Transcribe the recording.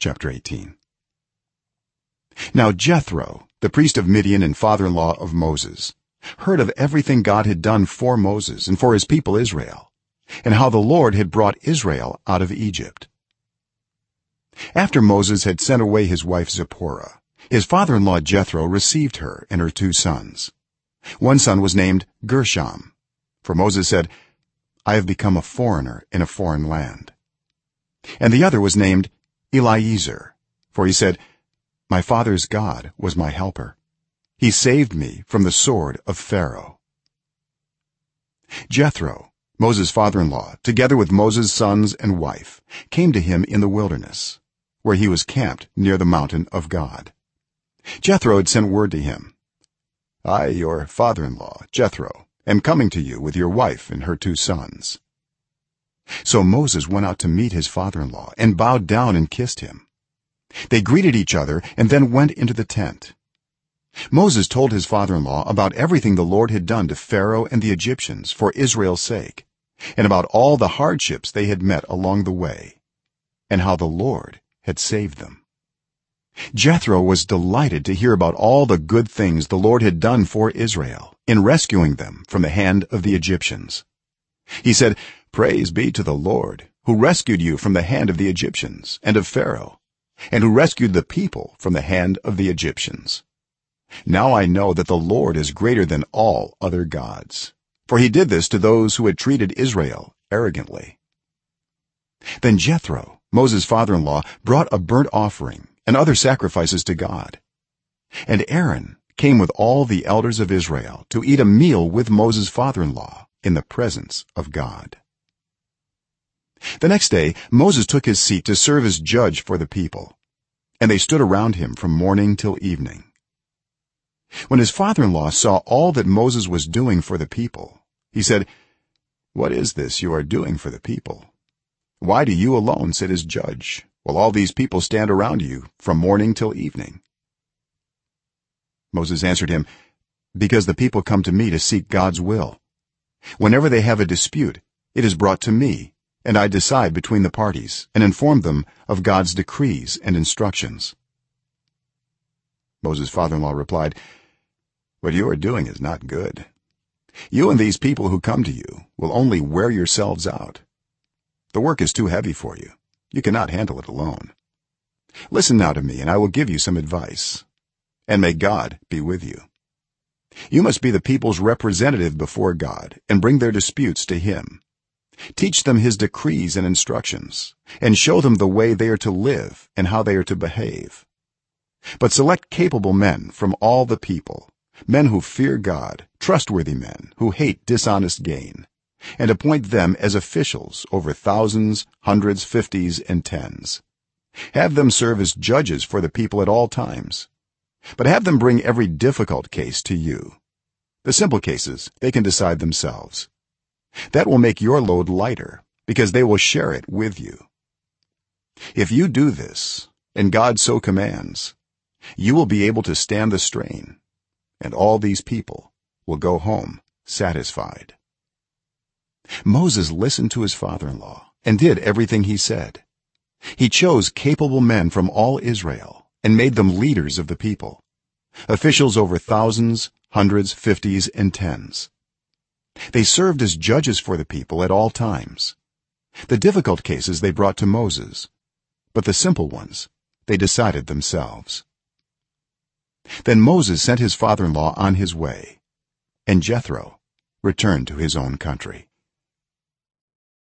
chapter 18 now jethro the priest of midian and father-in-law of moses heard of everything god had done for moses and for his people israel and how the lord had brought israel out of egypt. After moses had sent away his wife zipporah his father-in-law jethro received her and her two sons. One son was named gershom for moses said i have become a foreigner in a foreign land. And the other was named eliezer for he said my father's god was my helper. He saved me from the sword of pharaoh. Jethro moses father-in-law together with moses sons and wife came to him in the wilderness where he was camped near the mountain of god. Jethro had sent word to him i your father-in-law jethro am coming to you with your wife and her two sons so moses went out to meet his father-in-law and bowed down and kissed him. They greeted each other and then went into the tent. Moses told his father-in-law about everything the lord had done to pharaoh and the egyptians for israel's sake and about all the hardships they had met along the way and how the lord had saved them. Jethro was delighted to hear about all the good things the lord had done for israel in rescuing them from the hand of the egyptians he said praise be to the lord who rescued you from the hand of the egyptians and of pharaoh and who rescued the people from the hand of the egyptians. Now i know that the lord is greater than all other gods. For he did this to those who had treated israel arrogantly. Then jethro moses father-in-law brought a burnt offering and other sacrifices to god. And aaron came with all the elders of israel to eat a meal with moses father-in-law in the presence of god. The next day moses took his seat to serve as judge for the people and they stood around him from morning till evening. When his father-in-law saw all that moses was doing for the people he said what is this you are doing for the people? Why do you alone sit as judge while all these people stand around you from morning till evening? Moses answered him because the people come to me to seek god's will whenever they have a dispute it is brought to me and i decide between the parties and inform them of god's decrees and instructions. Moses father-in-law replied what you are doing is not good. You and these people who come to you will only wear yourselves out. The work is too heavy for you. You cannot handle it alone. Listen now to me and i will give you some advice and may god be with you you must be the people's representative before god and bring their disputes to him. Teach them his decrees and instructions and show them the way they are to live and how they are to behave. But select capable men from all the people men who fear god trustworthy men who hate dishonest gain and appoint them as officials over thousands hundreds fifties and tens. Have them serve as judges for the people at all times but have them bring every difficult case to you. The simple cases they can decide themselves. That will make your load lighter because they will share it with you. If you do this and god so commands you will be able to stand the strain and all these people will go home satisfied. Moses listened to his father-in-law and did everything he said. He chose capable men from all israel and made them leaders of the people. Officials over thousands hundreds fifties and tens. They served as judges for the people at all times. The difficult cases they brought to moses but the simple ones they decided themselves. Then moses sent his father-in-law on his way and jethro returned to his own country